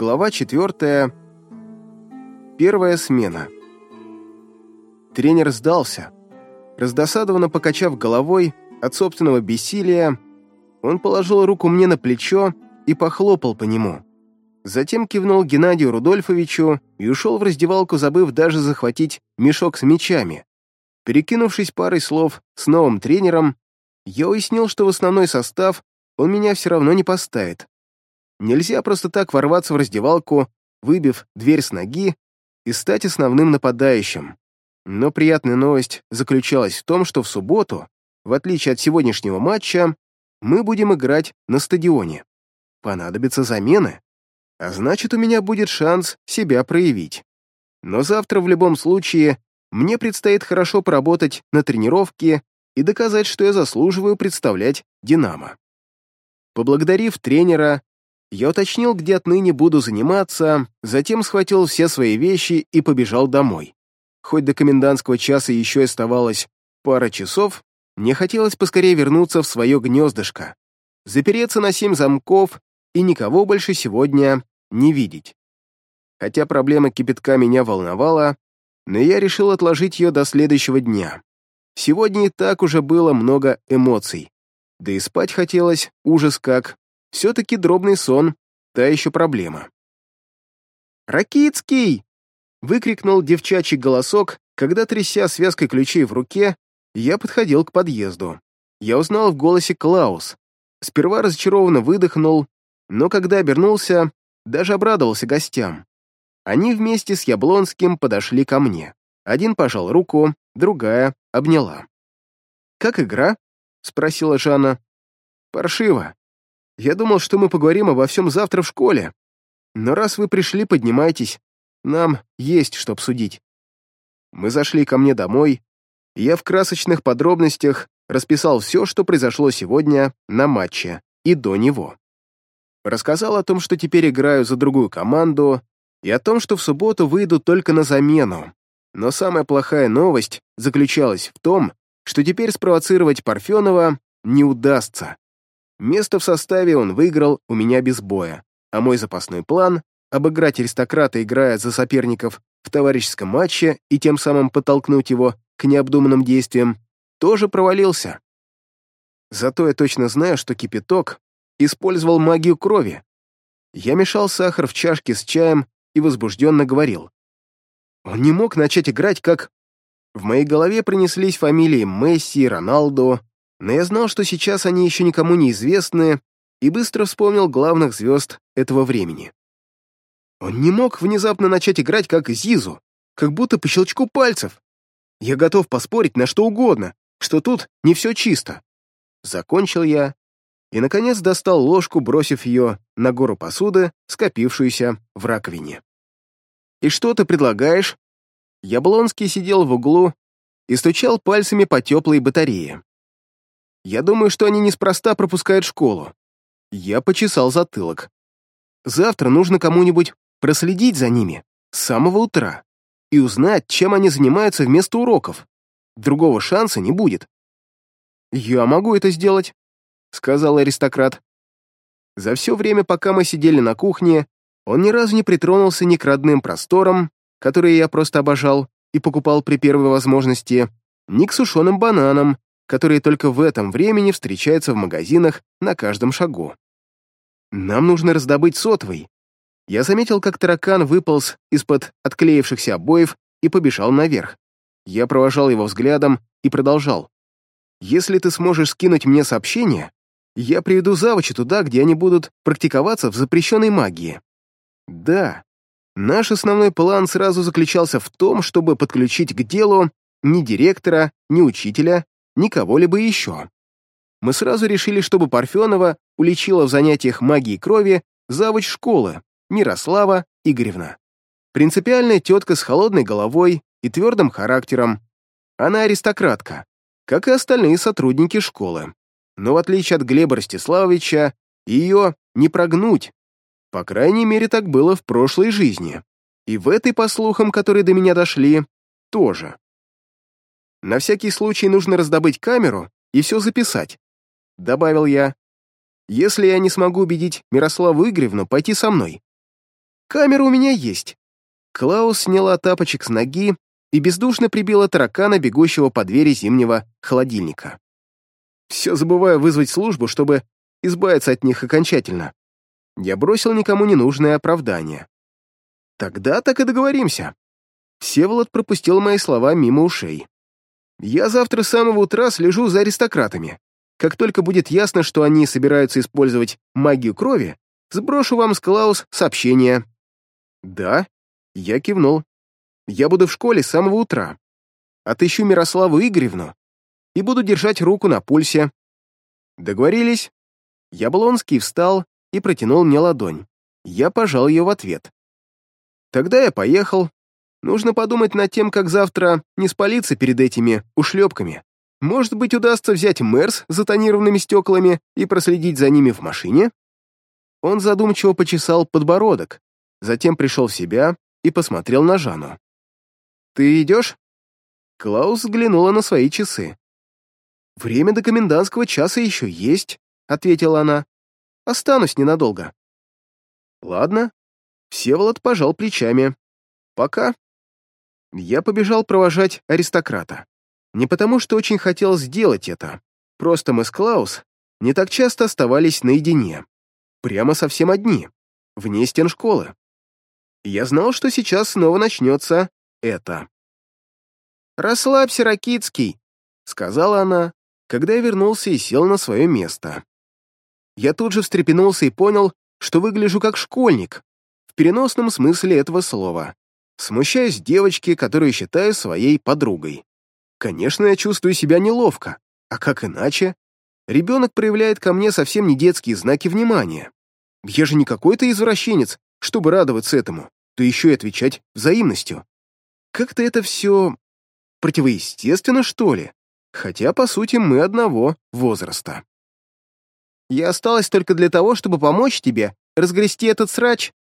Глава четвертая. Первая смена. Тренер сдался. Раздосадованно покачав головой от собственного бессилия, он положил руку мне на плечо и похлопал по нему. Затем кивнул Геннадию Рудольфовичу и ушел в раздевалку, забыв даже захватить мешок с мячами. Перекинувшись парой слов с новым тренером, я уяснил, что в основной состав он меня все равно не поставит. Нельзя просто так ворваться в раздевалку, выбив дверь с ноги и стать основным нападающим. Но приятная новость заключалась в том, что в субботу, в отличие от сегодняшнего матча, мы будем играть на стадионе. Понадобятся замены, а значит, у меня будет шанс себя проявить. Но завтра в любом случае мне предстоит хорошо поработать на тренировке и доказать, что я заслуживаю представлять «Динамо». Поблагодарив тренера, я уточнил, где отныне буду заниматься, затем схватил все свои вещи и побежал домой. Хоть до комендантского часа еще оставалось пара часов, мне хотелось поскорее вернуться в свое гнездышко, запереться на семь замков и никого больше сегодня не видеть. Хотя проблема кипятка меня волновала, но я решил отложить ее до следующего дня. Сегодня и так уже было много эмоций. Да и спать хотелось, ужас как. Все-таки дробный сон — та еще проблема. «Ракицкий!» — выкрикнул девчачий голосок, когда, тряся связкой ключей в руке, я подходил к подъезду. Я узнал в голосе Клаус. Сперва разочарованно выдохнул, но когда обернулся, даже обрадовался гостям. Они вместе с Яблонским подошли ко мне. Один пожал руку, другая обняла. «Как игра?» — спросила Жанна. «Паршиво. Я думал, что мы поговорим обо всем завтра в школе. Но раз вы пришли, поднимайтесь. Нам есть что обсудить». Мы зашли ко мне домой, и я в красочных подробностях расписал все, что произошло сегодня на матче и до него. Рассказал о том, что теперь играю за другую команду, и о том, что в субботу выйду только на замену. Но самая плохая новость заключалась в том, что теперь спровоцировать Парфенова не удастся. Место в составе он выиграл у меня без боя, а мой запасной план — обыграть аристократа, играя за соперников в товарищеском матче и тем самым подтолкнуть его к необдуманным действиям, тоже провалился. Зато я точно знаю, что кипяток использовал магию крови. Я мешал сахар в чашке с чаем и возбужденно говорил. Он не мог начать играть как... В моей голове принеслись фамилии Месси Роналдо, но я знал, что сейчас они еще никому не известны, и быстро вспомнил главных звезд этого времени. Он не мог внезапно начать играть как Зизу, как будто по щелчку пальцев. Я готов поспорить на что угодно, что тут не все чисто. Закончил я и, наконец, достал ложку, бросив ее на гору посуды, скопившуюся в раковине. «И что ты предлагаешь?» Яблонский сидел в углу и стучал пальцами по теплой батарее. «Я думаю, что они неспроста пропускают школу». Я почесал затылок. «Завтра нужно кому-нибудь проследить за ними с самого утра и узнать, чем они занимаются вместо уроков. Другого шанса не будет». «Я могу это сделать», — сказал аристократ. За все время, пока мы сидели на кухне, он ни разу не притронулся ни к родным просторам, которые я просто обожал и покупал при первой возможности, ни к сушеным бананам, которые только в этом времени встречаются в магазинах на каждом шагу. Нам нужно раздобыть сотовый. Я заметил, как таракан выполз из-под отклеившихся обоев и побежал наверх. Я провожал его взглядом и продолжал. «Если ты сможешь скинуть мне сообщение, я приведу завуча туда, где они будут практиковаться в запрещенной магии. Да, наш основной план сразу заключался в том, чтобы подключить к делу ни директора, ни учителя, ни кого-либо еще. Мы сразу решили, чтобы Парфенова уличила в занятиях магии крови завуч школы Мирослава Игоревна. Принципиальная тетка с холодной головой и твердым характером. Она аристократка, как и остальные сотрудники школы но в отличие от Глеба Ростиславовича, ее не прогнуть. По крайней мере, так было в прошлой жизни. И в этой, по слухам, которые до меня дошли, тоже. На всякий случай нужно раздобыть камеру и все записать, добавил я. Если я не смогу убедить Мирославу Игоревну пойти со мной. Камера у меня есть». Клаус сняла тапочек с ноги и бездушно прибила таракана, бегущего по двери зимнего холодильника. Все забываю вызвать службу, чтобы избавиться от них окончательно. Я бросил никому ненужное оправдание. Тогда так и договоримся. Всеволод пропустил мои слова мимо ушей. Я завтра с самого утра слежу за аристократами. Как только будет ясно, что они собираются использовать магию крови, сброшу вам с Клаус сообщение. Да, я кивнул. Я буду в школе с самого утра. Отыщу Мирославу Игоревну и буду держать руку на пульсе. Договорились? Яблонский встал и протянул мне ладонь. Я пожал ее в ответ. Тогда я поехал. Нужно подумать над тем, как завтра не спалиться перед этими ушлепками. Может быть, удастся взять Мерс с затонированными стеклами и проследить за ними в машине? Он задумчиво почесал подбородок, затем пришел в себя и посмотрел на Жанну. «Ты идешь?» Клаус взглянула на свои часы. «Время до комендантского часа еще есть», — ответила она. «Останусь ненадолго». «Ладно». Всеволод пожал плечами. «Пока». Я побежал провожать аристократа. Не потому, что очень хотел сделать это. Просто мы с Клаус не так часто оставались наедине. Прямо совсем одни, вне стен школы. Я знал, что сейчас снова начнется это. «Расслабься, Ракицкий», — сказала она, когда я вернулся и сел на свое место. Я тут же встрепенулся и понял, что выгляжу как школьник, в переносном смысле этого слова. Смущаюсь девочки, которую считаю своей подругой. Конечно, я чувствую себя неловко, а как иначе? Ребенок проявляет ко мне совсем не детские знаки внимания. Я же не какой-то извращенец, чтобы радоваться этому, то еще и отвечать взаимностью. Как-то это все противоестественно, что ли? хотя, по сути, мы одного возраста. Я осталась только для того, чтобы помочь тебе разгрести этот срач.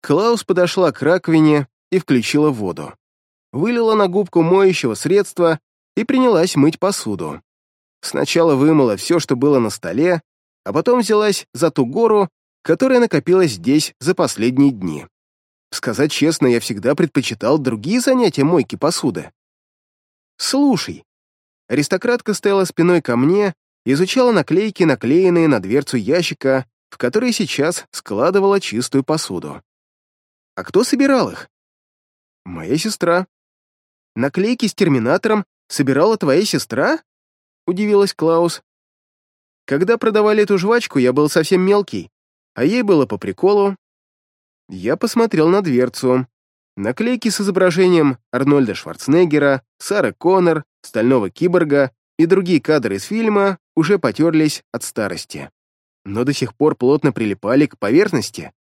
Клаус подошла к раковине и включила воду. Вылила на губку моющего средства и принялась мыть посуду. Сначала вымыла все, что было на столе, а потом взялась за ту гору, которая накопилась здесь за последние дни. Сказать честно, я всегда предпочитал другие занятия мойки посуды. «Слушай, Аристократка стояла спиной ко мне изучала наклейки, наклеенные на дверцу ящика, в который сейчас складывала чистую посуду. «А кто собирал их?» «Моя сестра». «Наклейки с терминатором собирала твоя сестра?» — удивилась Клаус. «Когда продавали эту жвачку, я был совсем мелкий, а ей было по приколу». Я посмотрел на дверцу. Наклейки с изображением Арнольда Шварценеггера, Сары Коннор, Стального киборга и другие кадры из фильма уже потерлись от старости, но до сих пор плотно прилипали к поверхности.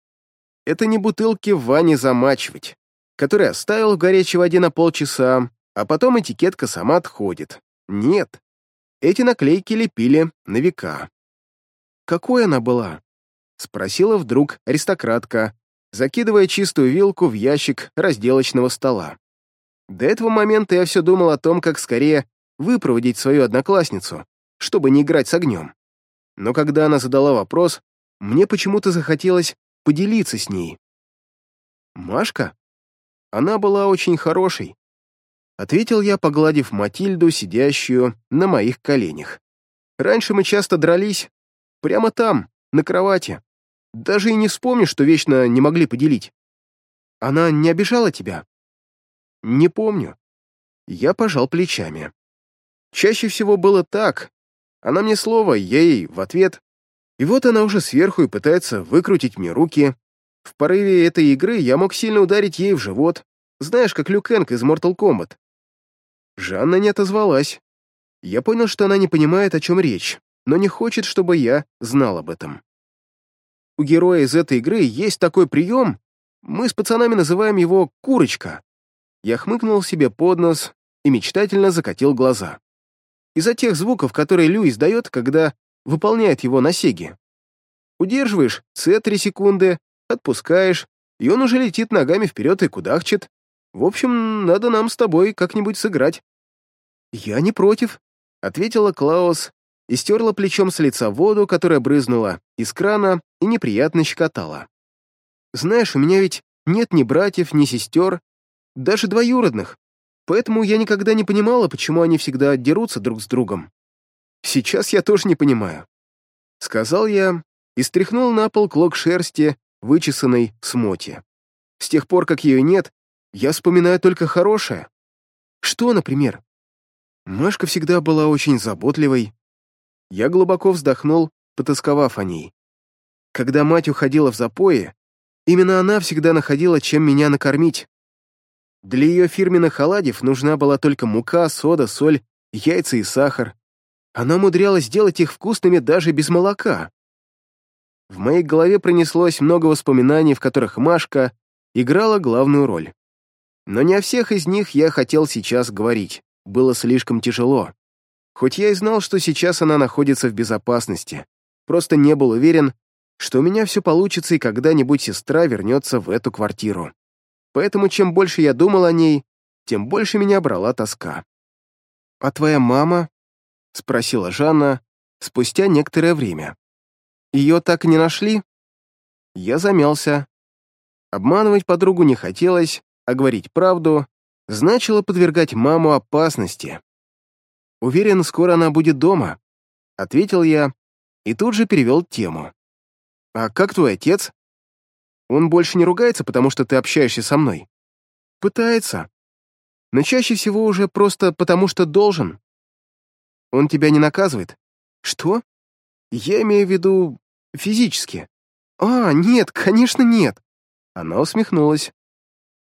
Это не бутылки в ванне замачивать, которые оставил в горячей воде на полчаса, а потом этикетка сама отходит. Нет, эти наклейки лепили на века. «Какой она была?» — спросила вдруг аристократка, закидывая чистую вилку в ящик разделочного стола. До этого момента я все думал о том, как скорее выпроводить свою одноклассницу, чтобы не играть с огнем. Но когда она задала вопрос, мне почему-то захотелось поделиться с ней. «Машка? Она была очень хорошей», — ответил я, погладив Матильду, сидящую на моих коленях. «Раньше мы часто дрались, прямо там, на кровати. Даже и не вспомнишь, что вечно не могли поделить. Она не обижала тебя?» Не помню. Я пожал плечами. Чаще всего было так. Она мне слово, я ей в ответ. И вот она уже сверху и пытается выкрутить мне руки. В порыве этой игры я мог сильно ударить ей в живот. Знаешь, как Люкенг из Mortal Kombat. Жанна не отозвалась. Я понял, что она не понимает, о чем речь, но не хочет, чтобы я знал об этом. У героя из этой игры есть такой прием, мы с пацанами называем его «курочка». Я хмыкнул себе под нос и мечтательно закатил глаза. Из-за тех звуков, которые Лю издает, когда выполняет его на сеге. Удерживаешь С три секунды, отпускаешь, и он уже летит ногами вперед и кудахчет. В общем, надо нам с тобой как-нибудь сыграть. «Я не против», — ответила Клаус и стерла плечом с лица воду, которая брызнула из крана и неприятно щекотала. «Знаешь, у меня ведь нет ни братьев, ни сестер, даже двоюродных, поэтому я никогда не понимала, почему они всегда дерутся друг с другом. Сейчас я тоже не понимаю. Сказал я и стряхнул на пол клок шерсти, вычесанной с моти. С тех пор, как ее нет, я вспоминаю только хорошее. Что, например? Машка всегда была очень заботливой. Я глубоко вздохнул, потасковав о ней. Когда мать уходила в запои, именно она всегда находила, чем меня накормить. Для ее фирменных оладьев нужна была только мука, сода, соль, яйца и сахар. Она умудрялась сделать их вкусными даже без молока. В моей голове пронеслось много воспоминаний, в которых Машка играла главную роль. Но не о всех из них я хотел сейчас говорить, было слишком тяжело. Хоть я и знал, что сейчас она находится в безопасности, просто не был уверен, что у меня все получится и когда-нибудь сестра вернется в эту квартиру. Поэтому чем больше я думал о ней, тем больше меня брала тоска. «А твоя мама?» — спросила Жанна спустя некоторое время. «Ее так и не нашли?» Я замялся. Обманывать подругу не хотелось, а говорить правду значило подвергать маму опасности. «Уверен, скоро она будет дома», — ответил я и тут же перевел тему. «А как твой отец?» «Он больше не ругается, потому что ты общаешься со мной?» «Пытается. Но чаще всего уже просто потому, что должен. Он тебя не наказывает?» «Что?» «Я имею в виду физически». «А, нет, конечно, нет». Она усмехнулась.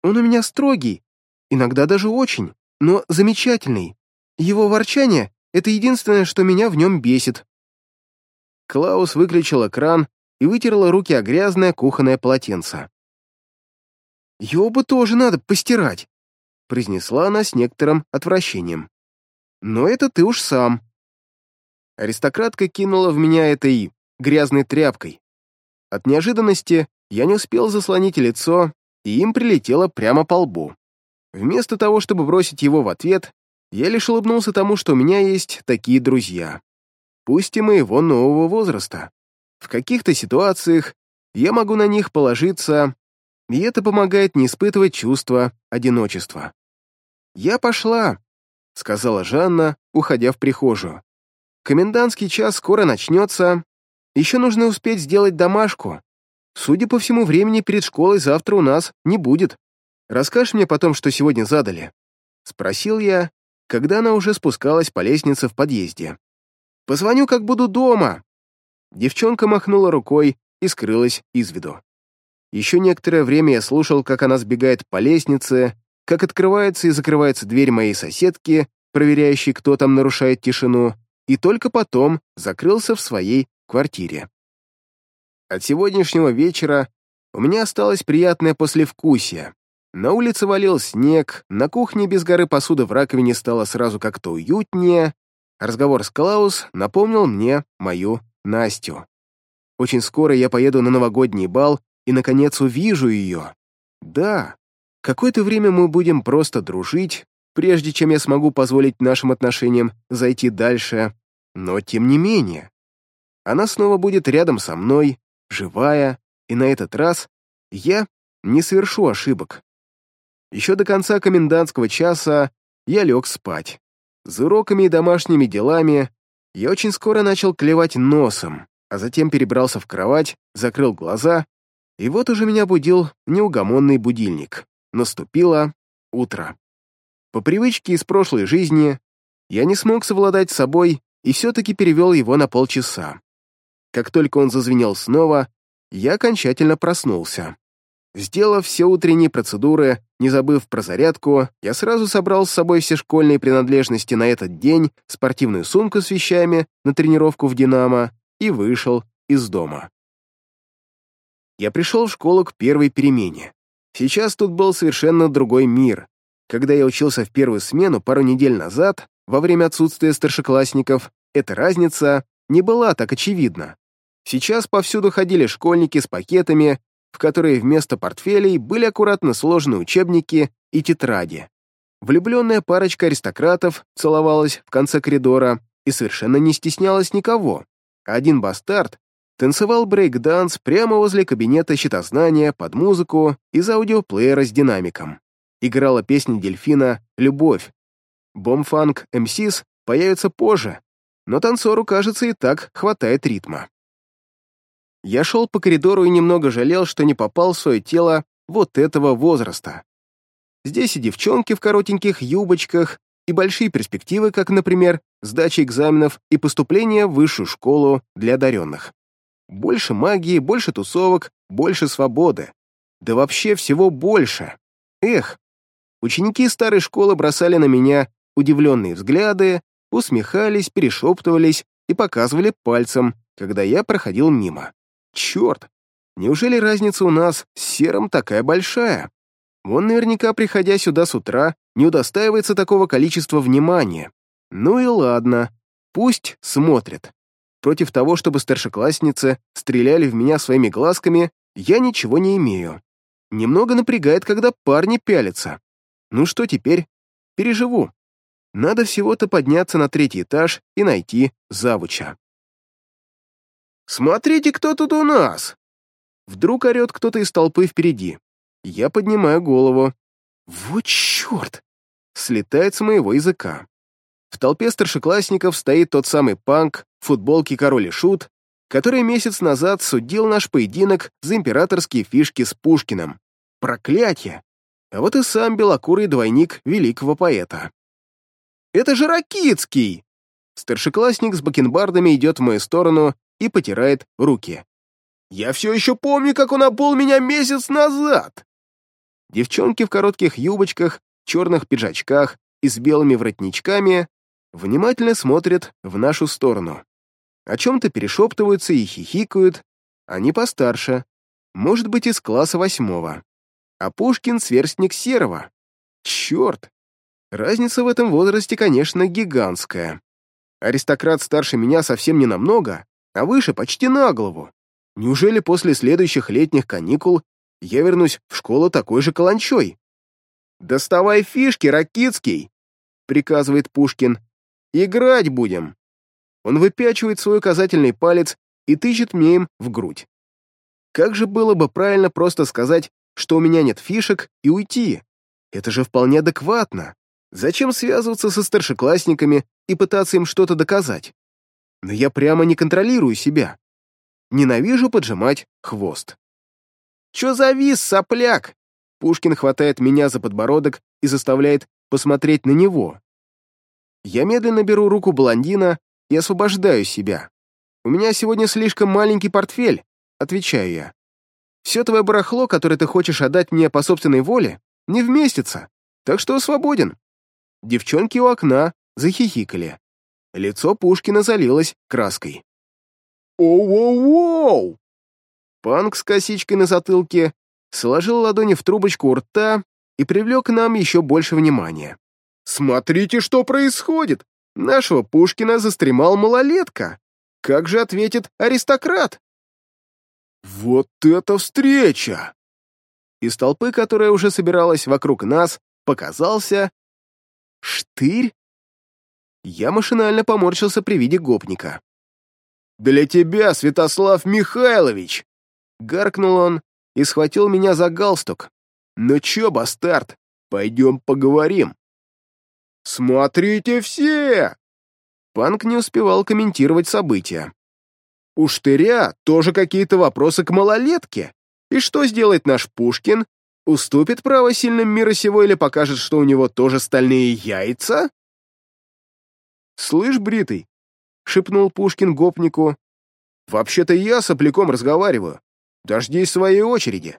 «Он у меня строгий, иногда даже очень, но замечательный. Его ворчание — это единственное, что меня в нем бесит». Клаус выключил экран и вытерла руки о грязное кухонное полотенце. «Его бы тоже надо постирать», — произнесла она с некоторым отвращением. «Но это ты уж сам». Аристократка кинула в меня этой грязной тряпкой. От неожиданности я не успел заслонить лицо, и им прилетело прямо по лбу. Вместо того, чтобы бросить его в ответ, я лишь улыбнулся тому, что у меня есть такие друзья. Пусть и моего нового возраста. В каких-то ситуациях я могу на них положиться, и это помогает не испытывать чувство одиночества. «Я пошла», — сказала Жанна, уходя в прихожую. «Комендантский час скоро начнется. Еще нужно успеть сделать домашку. Судя по всему, времени перед школой завтра у нас не будет. Расскажешь мне потом, что сегодня задали?» Спросил я, когда она уже спускалась по лестнице в подъезде. «Позвоню, как буду дома», Девчонка махнула рукой и скрылась из виду. Еще некоторое время я слушал, как она сбегает по лестнице, как открывается и закрывается дверь моей соседки, проверяющей, кто там нарушает тишину, и только потом закрылся в своей квартире. От сегодняшнего вечера у меня осталось приятное послевкусие. На улице валил снег, на кухне без горы посуды в раковине стало сразу как-то уютнее. Разговор с Клаус напомнил мне мою Настю. Очень скоро я поеду на новогодний бал и, наконец, увижу ее. Да, какое-то время мы будем просто дружить, прежде чем я смогу позволить нашим отношениям зайти дальше, но тем не менее. Она снова будет рядом со мной, живая, и на этот раз я не совершу ошибок. Еще до конца комендантского часа я лег спать. За уроками и домашними делами я очень скоро начал клевать носом, а затем перебрался в кровать, закрыл глаза, и вот уже меня будил неугомонный будильник. Наступило утро. По привычке из прошлой жизни я не смог совладать с собой и все-таки перевел его на полчаса. Как только он зазвенел снова, я окончательно проснулся. Сделав все утренние процедуры, не забыв про зарядку, я сразу собрал с собой все школьные принадлежности на этот день, спортивную сумку с вещами на тренировку в «Динамо» и вышел из дома. Я пришел в школу к первой перемене. Сейчас тут был совершенно другой мир. Когда я учился в первую смену пару недель назад, во время отсутствия старшеклассников, эта разница не была так очевидна. Сейчас повсюду ходили школьники с пакетами, в которые вместо портфелей были аккуратно сложены учебники и тетради. Влюбленная парочка аристократов целовалась в конце коридора и совершенно не стеснялась никого. Один бастард танцевал брейк-данс прямо возле кабинета щитознания под музыку из аудиоплеера с динамиком. Играла песня дельфина «Любовь». Бомфанк МСИС появится позже, но танцору, кажется, и так хватает ритма. Я шел по коридору и немного жалел, что не попал в свое тело вот этого возраста. Здесь и девчонки в коротеньких юбочках, и большие перспективы, как, например, сдача экзаменов и поступление в высшую школу для одаренных. Больше магии, больше тусовок, больше свободы. Да вообще всего больше. Эх, ученики старой школы бросали на меня удивленные взгляды, усмехались, перешептывались и показывали пальцем, когда я проходил мимо. Черт, неужели разница у нас с серым такая большая? Он наверняка, приходя сюда с утра, не удостаивается такого количества внимания. Ну и ладно, пусть смотрят. Против того, чтобы старшеклассницы стреляли в меня своими глазками, я ничего не имею. Немного напрягает, когда парни пялятся. Ну что теперь? Переживу. Надо всего-то подняться на третий этаж и найти завуча. «Смотрите, кто тут у нас!» Вдруг орет кто-то из толпы впереди. Я поднимаю голову. «Вот черт!» Слетает с моего языка. В толпе старшеклассников стоит тот самый панк в футболке король и шут, который месяц назад судил наш поединок за императорские фишки с Пушкиным. Проклятье! А вот и сам белокурый двойник великого поэта. «Это же Ракицкий!» Старшеклассник с бакенбардами идет в мою сторону и потирает руки. «Я все еще помню, как он обул меня месяц назад!» Девчонки в коротких юбочках, черных пиджачках и с белыми воротничками внимательно смотрят в нашу сторону. О чем-то перешептываются и хихикают, они постарше, может быть, из класса восьмого. А Пушкин — сверстник серого. Черт! Разница в этом возрасте, конечно, гигантская. Аристократ старше меня совсем не намного, а выше почти на голову. Неужели после следующих летних каникул я вернусь в школу такой же каланчой? «Доставай фишки, Ракицкий!» — приказывает Пушкин. «Играть будем!» Он выпячивает свой указательный палец и тычет мне им в грудь. Как же было бы правильно просто сказать, что у меня нет фишек, и уйти? Это же вполне адекватно. Зачем связываться со старшеклассниками и пытаться им что-то доказать? Но я прямо не контролирую себя. Ненавижу поджимать хвост. «Чё завис, сопляк?» Пушкин хватает меня за подбородок и заставляет посмотреть на него. Я медленно беру руку блондина и освобождаю себя. «У меня сегодня слишком маленький портфель», — отвечаю я. «Все твое барахло, которое ты хочешь отдать мне по собственной воле, не вместится, так что свободен». Девчонки у окна захихикали. Лицо Пушкина залилось краской. «Оу-оу-оу!» Панк с косичкой на затылке сложил ладони в трубочку рта и привлек к нам еще больше внимания. «Смотрите, что происходит! Нашего Пушкина застремал малолетка! Как же ответит аристократ?» «Вот это встреча!» Из толпы, которая уже собиралась вокруг нас, показался «Штырь?» Я машинально поморщился при виде гопника. «Для тебя, Святослав Михайлович!» Гаркнул он и схватил меня за галстук. «Ну чё, бастард, пойдем поговорим?» «Смотрите все!» Панк не успевал комментировать события. «У Штыря тоже какие-то вопросы к малолетке. И что сделает наш Пушкин? Уступит право сильным мира сего или покажет, что у него тоже стальные яйца? «Слышь, Бритый», — шепнул Пушкин гопнику, «вообще-то я с опляком разговариваю. Дождись своей очереди».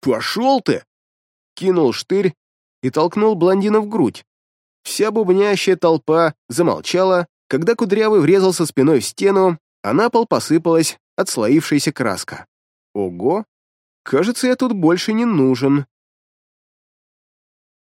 «Пошел ты!» — кинул штырь и толкнул блондина в грудь. Вся бубнящая толпа замолчала, когда Кудрявый врезался спиной в стену, а на пол посыпалась отслоившаяся краска. Ого! Кажется, я тут больше не нужен.